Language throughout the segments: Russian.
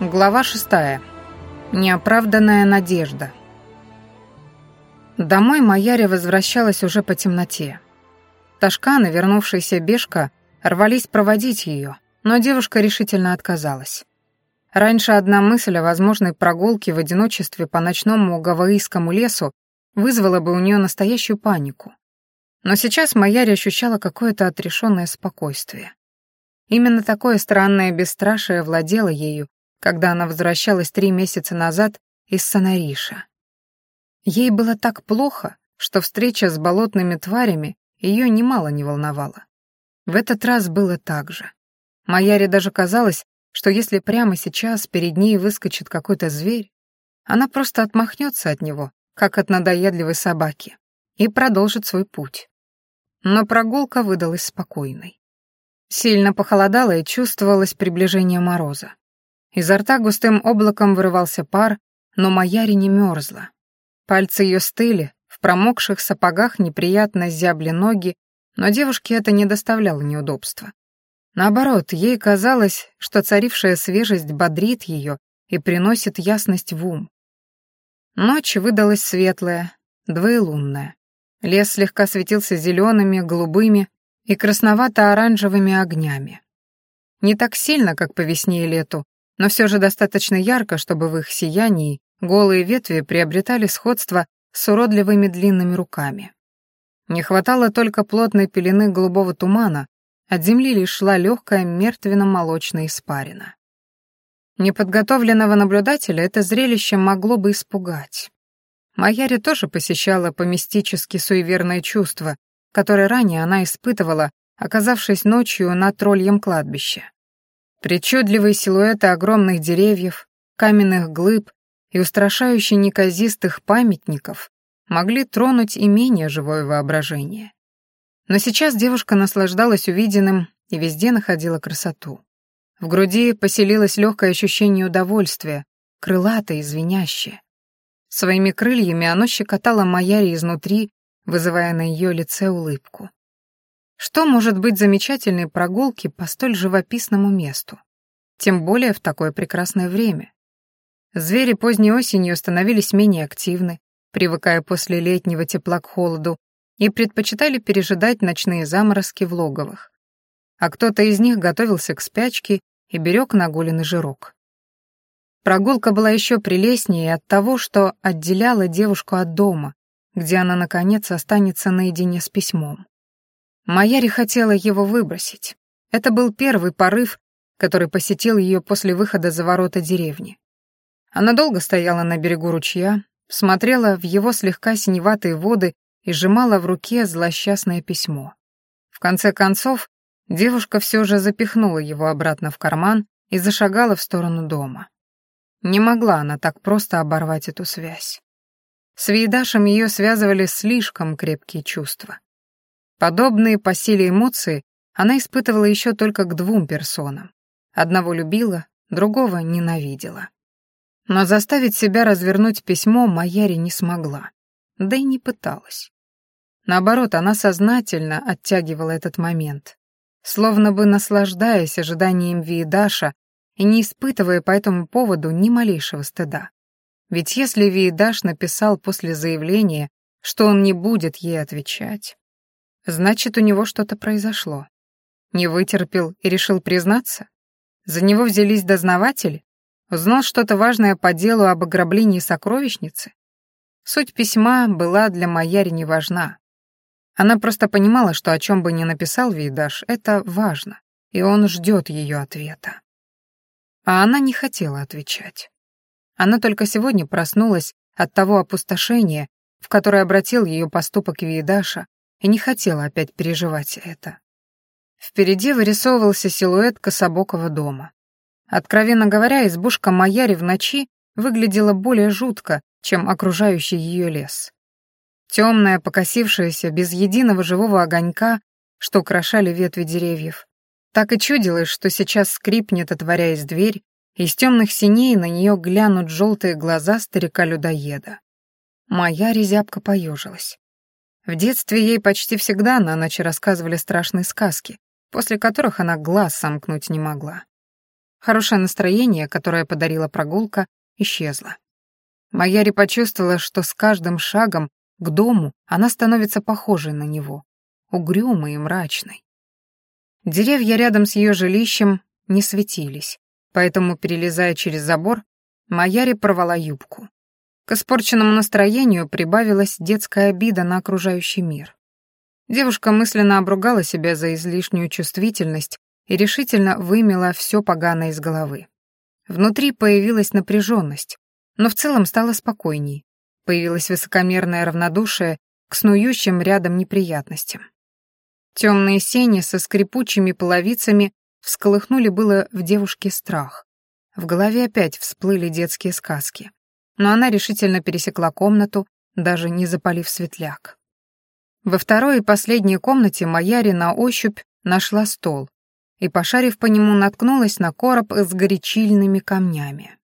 Глава шестая. Неоправданная надежда. Домой Маяре возвращалась уже по темноте. Ташкан и вернувшаяся Бешка рвались проводить ее, но девушка решительно отказалась. Раньше одна мысль о возможной прогулке в одиночестве по ночному гаваийскому лесу вызвала бы у нее настоящую панику. Но сейчас Маяре ощущала какое-то отрешенное спокойствие. Именно такое странное бесстрашие владело ею, когда она возвращалась три месяца назад из Санариша. Ей было так плохо, что встреча с болотными тварями ее немало не волновала. В этот раз было так же. Маяре даже казалось, что если прямо сейчас перед ней выскочит какой-то зверь, она просто отмахнется от него, как от надоедливой собаки, и продолжит свой путь. Но прогулка выдалась спокойной. Сильно похолодало и чувствовалось приближение мороза. Изо рта густым облаком вырывался пар, но Маяри не мерзла. Пальцы ее стыли, в промокших сапогах неприятно зябли ноги, но девушке это не доставляло неудобства. Наоборот, ей казалось, что царившая свежесть бодрит ее и приносит ясность в ум. Ночь выдалась светлая, двоелунная. Лес слегка светился зелеными, голубыми и красновато-оранжевыми огнями. Не так сильно, как по весне и лету, но все же достаточно ярко, чтобы в их сиянии голые ветви приобретали сходство с уродливыми длинными руками. Не хватало только плотной пелены голубого тумана, от земли лишь шла легкая мертвенно-молочная испарина. Неподготовленного наблюдателя это зрелище могло бы испугать. Маяре тоже посещала по-мистически суеверное чувство, которое ранее она испытывала, оказавшись ночью на тролльем кладбище. Причудливые силуэты огромных деревьев, каменных глыб и устрашающие неказистых памятников могли тронуть и менее живое воображение. Но сейчас девушка наслаждалась увиденным и везде находила красоту. В груди поселилось легкое ощущение удовольствия, крылатое и звенящее. Своими крыльями оно щекотало Маяри изнутри, вызывая на ее лице улыбку. Что может быть замечательной прогулки по столь живописному месту? Тем более в такое прекрасное время. Звери поздней осенью становились менее активны, привыкая после летнего тепла к холоду, и предпочитали пережидать ночные заморозки в логовых. А кто-то из них готовился к спячке и берег нагуленный жирок. Прогулка была еще прелестнее от того, что отделяла девушку от дома, где она, наконец, останется наедине с письмом. Маяри хотела его выбросить. Это был первый порыв, который посетил ее после выхода за ворота деревни. Она долго стояла на берегу ручья, смотрела в его слегка синеватые воды и сжимала в руке злосчастное письмо. В конце концов, девушка все же запихнула его обратно в карман и зашагала в сторону дома. Не могла она так просто оборвать эту связь. С Вейдашем ее связывали слишком крепкие чувства. Подобные по силе эмоции она испытывала еще только к двум персонам. Одного любила, другого ненавидела. Но заставить себя развернуть письмо Майяри не смогла, да и не пыталась. Наоборот, она сознательно оттягивала этот момент, словно бы наслаждаясь ожиданием Виедаша и не испытывая по этому поводу ни малейшего стыда. Ведь если Виедаш написал после заявления, что он не будет ей отвечать, Значит, у него что-то произошло. Не вытерпел и решил признаться? За него взялись дознаватели? Узнал что-то важное по делу об ограблении сокровищницы? Суть письма была для Маяри не важна. Она просто понимала, что о чем бы ни написал Видаш, это важно, и он ждет ее ответа. А она не хотела отвечать. Она только сегодня проснулась от того опустошения, в которое обратил ее поступок Видаша, и не хотела опять переживать это. Впереди вырисовывался силуэт кособокого дома. Откровенно говоря, избушка Маяри в ночи выглядела более жутко, чем окружающий ее лес. Темная, покосившаяся, без единого живого огонька, что украшали ветви деревьев. Так и чудилось, что сейчас скрипнет, отворяясь дверь, и из темных синей на нее глянут желтые глаза старика-людоеда. Моя резябка поежилась. В детстве ей почти всегда на ночь рассказывали страшные сказки, после которых она глаз сомкнуть не могла. Хорошее настроение, которое подарила прогулка, исчезло. Маяри почувствовала, что с каждым шагом к дому она становится похожей на него, угрюмой и мрачной. Деревья рядом с ее жилищем не светились, поэтому, перелезая через забор, Маяри порвала юбку. К испорченному настроению прибавилась детская обида на окружающий мир. Девушка мысленно обругала себя за излишнюю чувствительность и решительно вымела все поганое из головы. Внутри появилась напряженность, но в целом стало спокойней. Появилось высокомерное равнодушие к снующим рядом неприятностям. Темные сени со скрипучими половицами всколыхнули было в девушке страх. В голове опять всплыли детские сказки. Но она решительно пересекла комнату, даже не запалив светляк. Во второй и последней комнате Маяри на ощупь нашла стол и, пошарив по нему, наткнулась на короб с горячильными камнями.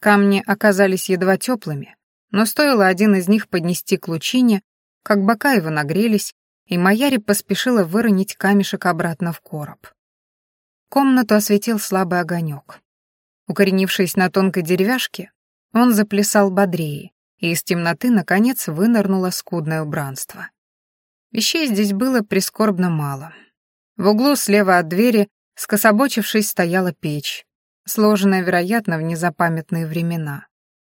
Камни оказались едва теплыми, но стоило один из них поднести к лучине, как бока его нагрелись, и Маяри поспешила выронить камешек обратно в короб. Комнату осветил слабый огонек. Укоренившись на тонкой деревяшке, он заплясал бодрее, и из темноты, наконец, вынырнуло скудное убранство. Вещей здесь было прискорбно мало. В углу слева от двери, скособочившись, стояла печь, сложенная, вероятно, в незапамятные времена.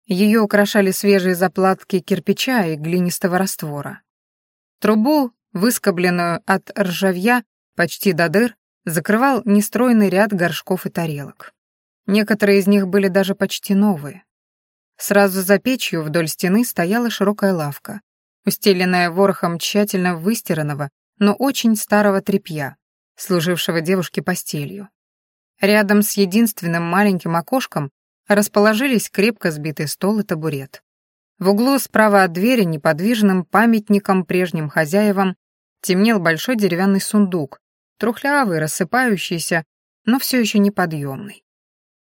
Ее украшали свежие заплатки кирпича и глинистого раствора. Трубу, выскобленную от ржавья почти до дыр, закрывал нестройный ряд горшков и тарелок. Некоторые из них были даже почти новые. Сразу за печью вдоль стены стояла широкая лавка, устеленная ворохом тщательно выстиранного, но очень старого тряпья, служившего девушке постелью. Рядом с единственным маленьким окошком расположились крепко сбитый стол и табурет. В углу справа от двери неподвижным памятником прежним хозяевам темнел большой деревянный сундук, трухлявый, рассыпающийся, но все еще неподъемный.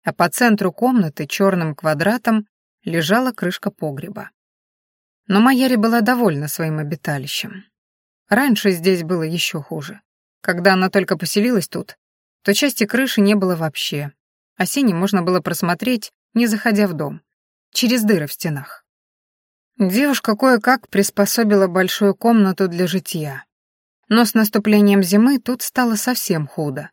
А по центру комнаты черным квадратом лежала крышка погреба. Но Майяри была довольна своим обиталищем. Раньше здесь было еще хуже. Когда она только поселилась тут, то части крыши не было вообще, а можно было просмотреть, не заходя в дом, через дыры в стенах. Девушка кое-как приспособила большую комнату для житья. Но с наступлением зимы тут стало совсем худо.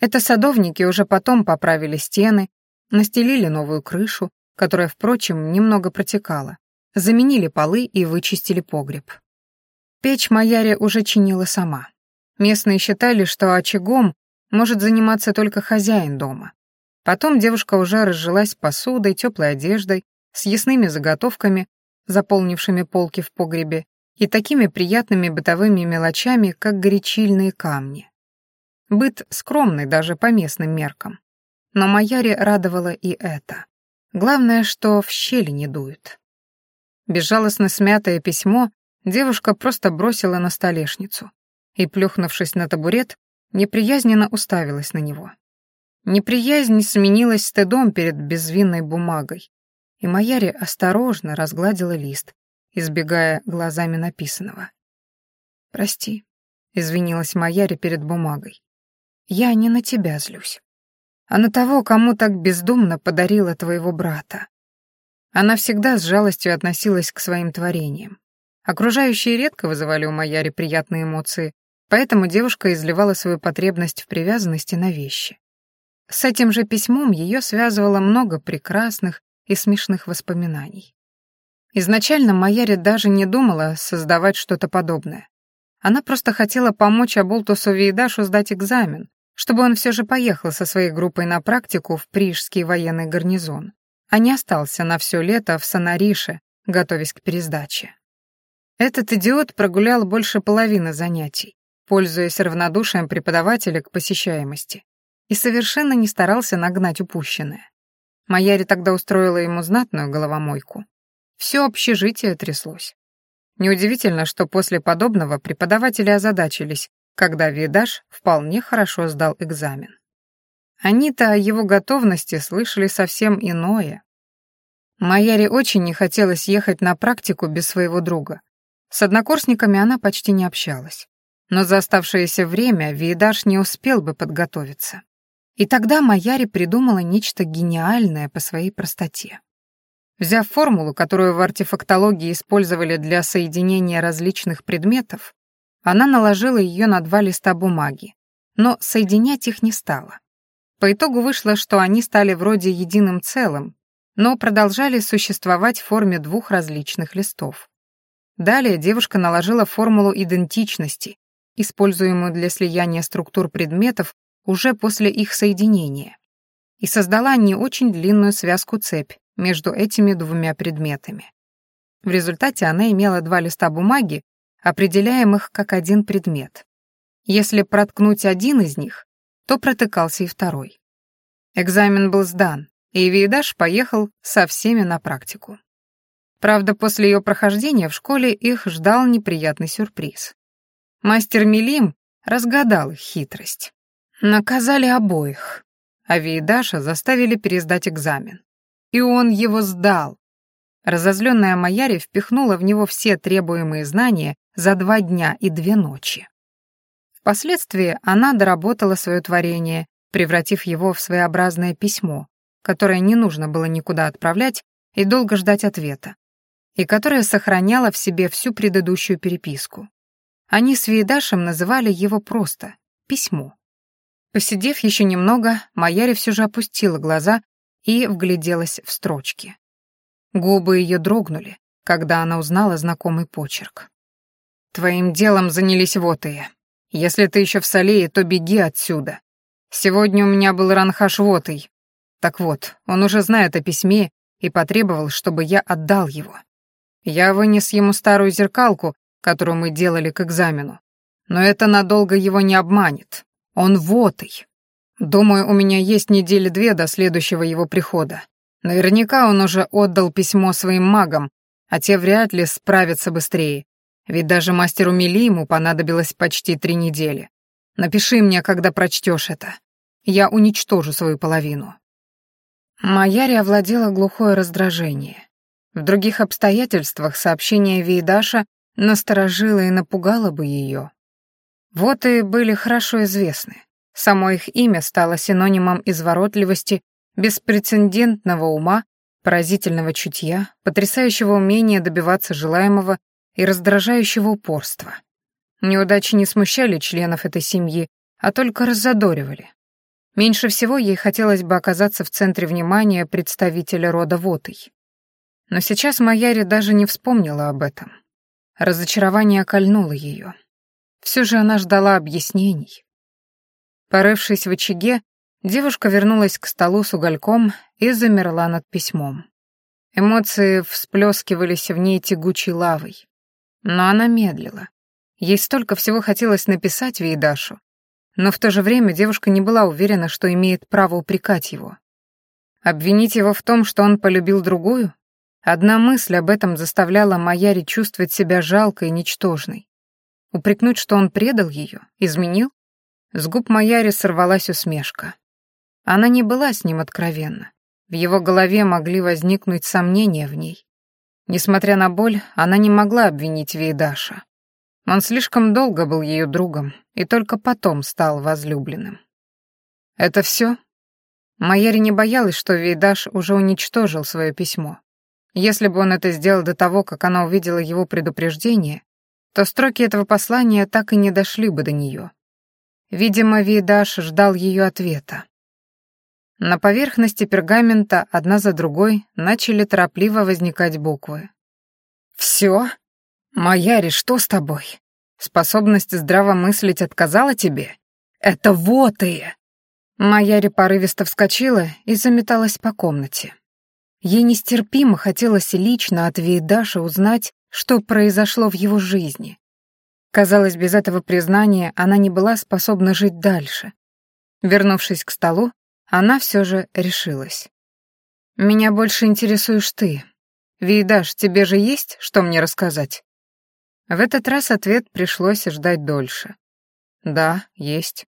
Это садовники уже потом поправили стены, настелили новую крышу, которая, впрочем, немного протекала, заменили полы и вычистили погреб. Печь Маяре уже чинила сама. Местные считали, что очагом может заниматься только хозяин дома. Потом девушка уже разжилась посудой, теплой одеждой, с ясными заготовками, заполнившими полки в погребе, и такими приятными бытовыми мелочами, как горячильные камни. Быт скромный даже по местным меркам. Но Маяре радовало и это. Главное, что в щели не дует. Безжалостно смятое письмо девушка просто бросила на столешницу и, плюхнувшись на табурет, неприязненно уставилась на него. Неприязнь сменилась стыдом перед безвинной бумагой, и Маяри осторожно разгладила лист, избегая глазами написанного. «Прости», — извинилась Маяри перед бумагой. «Я не на тебя злюсь, а на того, кому так бездумно подарила твоего брата». Она всегда с жалостью относилась к своим творениям. Окружающие редко вызывали у Маяри приятные эмоции, Поэтому девушка изливала свою потребность в привязанности на вещи. С этим же письмом ее связывало много прекрасных и смешных воспоминаний. Изначально Майяри даже не думала создавать что-то подобное. Она просто хотела помочь Аболтусу Вейдашу сдать экзамен, чтобы он все же поехал со своей группой на практику в Прижский военный гарнизон, а не остался на все лето в Санарише, готовясь к пересдаче. Этот идиот прогулял больше половины занятий, пользуясь равнодушием преподавателя к посещаемости, и совершенно не старался нагнать упущенное. Маяри тогда устроила ему знатную головомойку. Все общежитие тряслось. Неудивительно, что после подобного преподаватели озадачились, когда Видаш вполне хорошо сдал экзамен. Они-то о его готовности слышали совсем иное. Маяре очень не хотелось ехать на практику без своего друга. С однокурсниками она почти не общалась но за оставшееся время Виедаш не успел бы подготовиться. И тогда Маяри придумала нечто гениальное по своей простоте. Взяв формулу, которую в артефактологии использовали для соединения различных предметов, она наложила ее на два листа бумаги, но соединять их не стала. По итогу вышло, что они стали вроде единым целым, но продолжали существовать в форме двух различных листов. Далее девушка наложила формулу идентичности, используемую для слияния структур предметов уже после их соединения, и создала не очень длинную связку-цепь между этими двумя предметами. В результате она имела два листа бумаги, определяемых как один предмет. Если проткнуть один из них, то протыкался и второй. Экзамен был сдан, и Виедаш поехал со всеми на практику. Правда, после ее прохождения в школе их ждал неприятный сюрприз. Мастер Милим разгадал их хитрость. Наказали обоих, а Виедаша заставили пересдать экзамен. И он его сдал. Разозленная Маяри впихнула в него все требуемые знания за два дня и две ночи. Впоследствии она доработала свое творение, превратив его в своеобразное письмо, которое не нужно было никуда отправлять и долго ждать ответа, и которое сохраняло в себе всю предыдущую переписку. Они с Виедашем называли его просто «письмо». Посидев еще немного, Маяри все же опустила глаза и вгляделась в строчки. Губы ее дрогнули, когда она узнала знакомый почерк. «Твоим делом занялись вотые», если ты еще в Салее, то беги отсюда. Сегодня у меня был Ранхаш Вотый. Так вот, он уже знает о письме и потребовал, чтобы я отдал его. Я вынес ему старую зеркалку, которую мы делали к экзамену. Но это надолго его не обманет. Он Вотый. Думаю, у меня есть недели две до следующего его прихода. Наверняка он уже отдал письмо своим магам, а те вряд ли справятся быстрее, ведь даже мастеру Мелиму понадобилось почти три недели. Напиши мне, когда прочтешь это. Я уничтожу свою половину». Маяри овладела глухое раздражение. В других обстоятельствах сообщение Вейдаша насторожило и напугало бы ее. Вот и были хорошо известны. Само их имя стало синонимом изворотливости, беспрецедентного ума, поразительного чутья, потрясающего умения добиваться желаемого и раздражающего упорства. Неудачи не смущали членов этой семьи, а только раззадоривали. Меньше всего ей хотелось бы оказаться в центре внимания представителя рода Вотой. Но сейчас Маяри даже не вспомнила об этом. Разочарование кольнуло ее. Все же она ждала объяснений. Порывшись в очаге, девушка вернулась к столу с угольком и замерла над письмом. Эмоции всплескивались в ней тягучей лавой. Но она медлила. Ей столько всего хотелось написать Вейдашу, но в то же время девушка не была уверена, что имеет право упрекать его. Обвинить его в том, что он полюбил другую? Одна мысль об этом заставляла Маяри чувствовать себя жалкой и ничтожной. Упрекнуть, что он предал ее, изменил? С губ Маяри сорвалась усмешка. Она не была с ним откровенна. В его голове могли возникнуть сомнения в ней. Несмотря на боль, она не могла обвинить Вейдаша. Он слишком долго был ее другом и только потом стал возлюбленным. Это все? Майяри не боялась, что Вейдаш уже уничтожил свое письмо. Если бы он это сделал до того, как она увидела его предупреждение, то строки этого послания так и не дошли бы до нее. Видимо, Вейдаш ждал ее ответа. На поверхности пергамента одна за другой начали торопливо возникать буквы. «Все? Маяри, что с тобой? Способность здраво мыслить отказала тебе? Это вот и...» Маяри порывисто вскочила и заметалась по комнате. Ей нестерпимо хотелось лично от Вейдаша узнать, что произошло в его жизни. Казалось, без этого признания она не была способна жить дальше. Вернувшись к столу, она все же решилась. «Меня больше интересуешь ты. Видаш, тебе же есть, что мне рассказать?» В этот раз ответ пришлось ждать дольше. «Да, есть».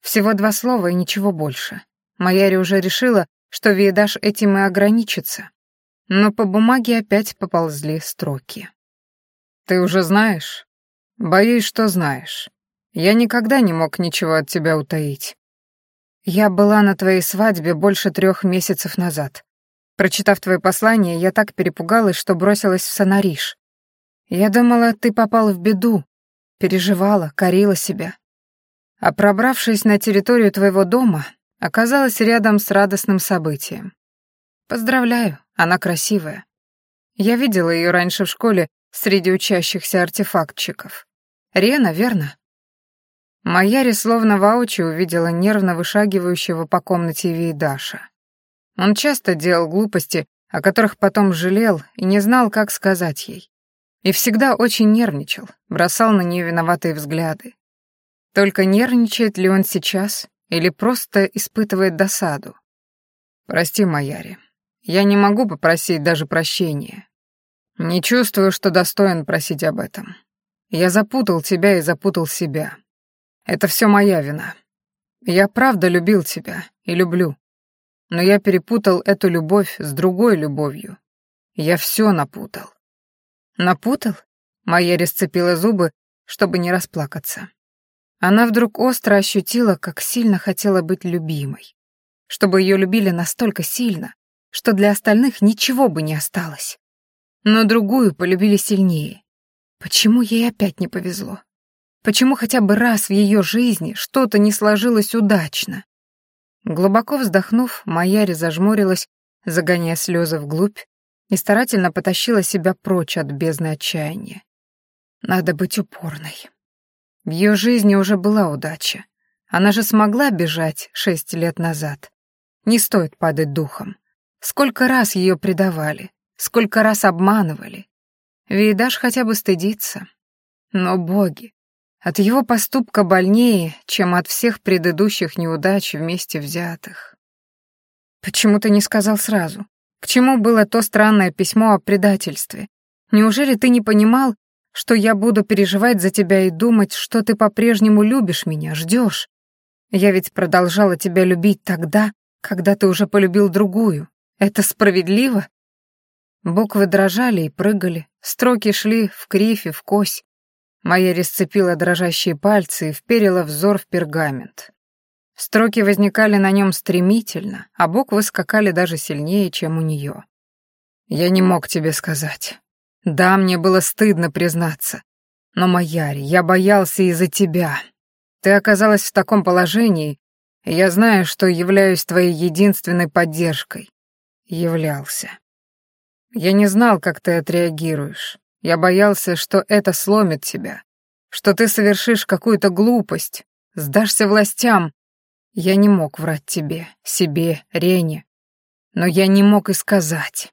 Всего два слова и ничего больше. Маяри уже решила, что Вейдаш этим и ограничится. Но по бумаге опять поползли строки. «Ты уже знаешь?» «Боюсь, что знаешь. Я никогда не мог ничего от тебя утаить. «Я была на твоей свадьбе больше трех месяцев назад. Прочитав твое послание, я так перепугалась, что бросилась в Сонариш. Я думала, ты попал в беду, переживала, корила себя. А пробравшись на территорию твоего дома, оказалась рядом с радостным событием. Поздравляю, она красивая. Я видела ее раньше в школе среди учащихся артефактчиков. Рена, верно? Маяри словно воочию увидела нервно вышагивающего по комнате Вейдаша. Он часто делал глупости, о которых потом жалел и не знал, как сказать ей. И всегда очень нервничал, бросал на нее виноватые взгляды. Только нервничает ли он сейчас или просто испытывает досаду? «Прости, Маяри, я не могу попросить даже прощения. Не чувствую, что достоин просить об этом. Я запутал тебя и запутал себя. Это все моя вина. Я правда любил тебя и люблю. Но я перепутал эту любовь с другой любовью. Я все напутал. Напутал? Майя расцепила зубы, чтобы не расплакаться. Она вдруг остро ощутила, как сильно хотела быть любимой. Чтобы ее любили настолько сильно, что для остальных ничего бы не осталось. Но другую полюбили сильнее. Почему ей опять не повезло? Почему хотя бы раз в ее жизни что-то не сложилось удачно? Глубоко вздохнув, Майяри зажмурилась, загоняя слезы вглубь, и старательно потащила себя прочь от бездны отчаяния. Надо быть упорной. В ее жизни уже была удача. Она же смогла бежать шесть лет назад. Не стоит падать духом. Сколько раз ее предавали, сколько раз обманывали. Видаш хотя бы стыдится. Но боги, от его поступка больнее, чем от всех предыдущих неудач вместе взятых. Почему ты не сказал сразу? К чему было то странное письмо о предательстве? Неужели ты не понимал, что я буду переживать за тебя и думать, что ты по-прежнему любишь меня, ждешь? Я ведь продолжала тебя любить тогда, когда ты уже полюбил другую. Это справедливо? Буквы дрожали и прыгали, строки шли в кривь и в кось. Моя расцепила дрожащие пальцы и вперила взор в пергамент. Строки возникали на нем стремительно, а буквы скакали даже сильнее, чем у нее. «Я не мог тебе сказать. Да, мне было стыдно признаться. Но, Маяри, я боялся из-за тебя. Ты оказалась в таком положении, и я знаю, что являюсь твоей единственной поддержкой. Являлся. Я не знал, как ты отреагируешь. Я боялся, что это сломит тебя, что ты совершишь какую-то глупость, сдашься властям. Я не мог врать тебе, себе, Рене. Но я не мог и сказать.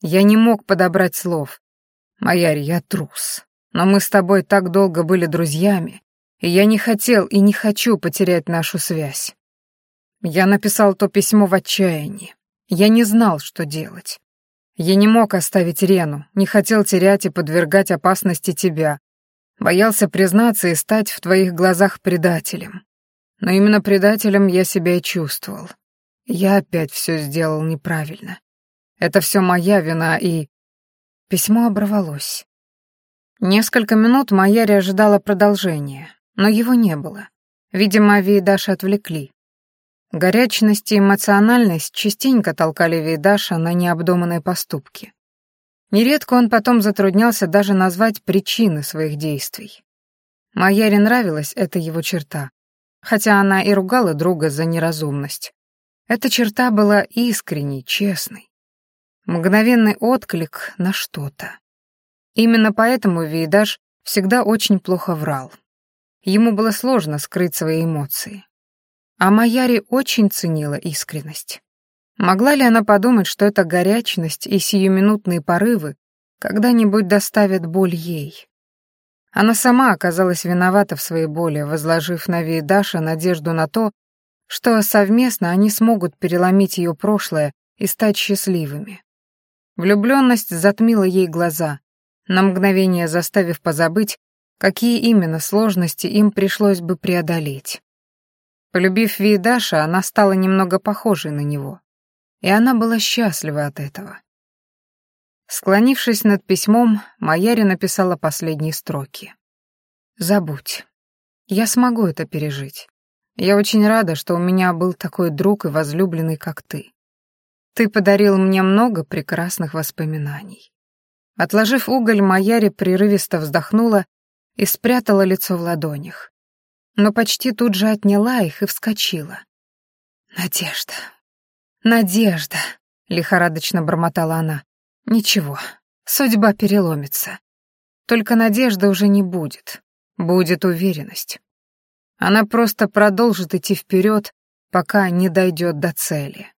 Я не мог подобрать слов. Маяри, я трус. Но мы с тобой так долго были друзьями, и я не хотел и не хочу потерять нашу связь. Я написал то письмо в отчаянии. Я не знал, что делать. Я не мог оставить Рену, не хотел терять и подвергать опасности тебя. Боялся признаться и стать в твоих глазах предателем. Но именно предателем я себя и чувствовал. Я опять все сделал неправильно. Это все моя вина и... Письмо оборвалось. Несколько минут Майяри ожидала продолжения, но его не было. Видимо, Ави и Даша отвлекли. Горячность и эмоциональность частенько толкали Вейдаша на необдуманные поступки. Нередко он потом затруднялся даже назвать причины своих действий. Майяре нравилась эта его черта, хотя она и ругала друга за неразумность. Эта черта была искренней, честной. Мгновенный отклик на что-то. Именно поэтому Вейдаш всегда очень плохо врал. Ему было сложно скрыть свои эмоции. А Маяри очень ценила искренность. Могла ли она подумать, что эта горячность и сиюминутные порывы когда-нибудь доставят боль ей? Она сама оказалась виновата в своей боли, возложив на Вейдаша надежду на то, что совместно они смогут переломить ее прошлое и стать счастливыми. Влюбленность затмила ей глаза, на мгновение заставив позабыть, какие именно сложности им пришлось бы преодолеть. Полюбив Виедаша, она стала немного похожей на него. И она была счастлива от этого. Склонившись над письмом, Маяри написала последние строки. «Забудь. Я смогу это пережить. Я очень рада, что у меня был такой друг и возлюбленный, как ты. Ты подарил мне много прекрасных воспоминаний. Отложив уголь, Маяри прерывисто вздохнула и спрятала лицо в ладонях. Но почти тут же отняла их и вскочила. «Надежда, надежда», — лихорадочно бормотала она. «Ничего, судьба переломится. Только надежды уже не будет, будет уверенность. Она просто продолжит идти вперед, пока не дойдет до цели.